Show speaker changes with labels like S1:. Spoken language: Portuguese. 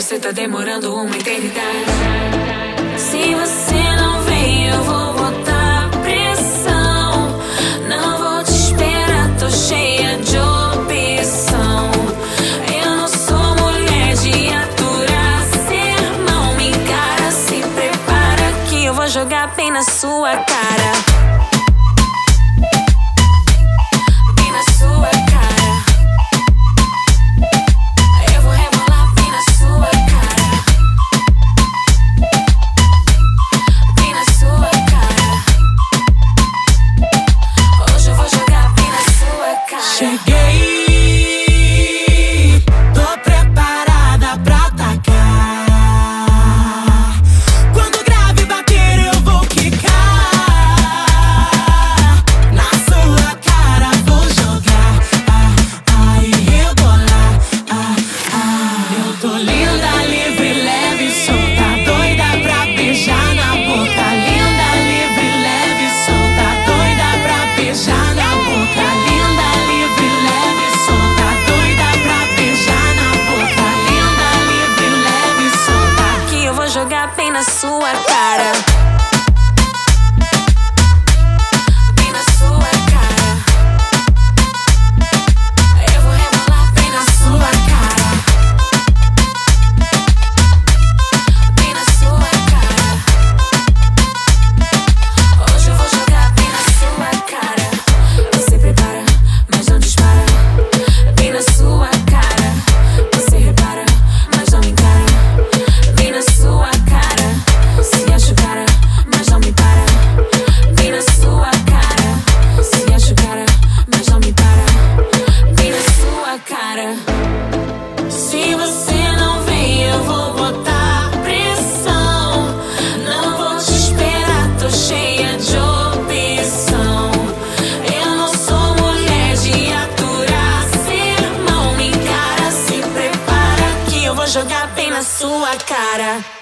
S1: você tá demorando uma eternidade. Se você não vem, eu vou botar pressão. Não vou te esperar, tô cheia de opção. Eu não sou mulher de aturar sermão. Me encara, se prepara que eu vou jogar bem na sua cara. Na sua cara. Sua cara.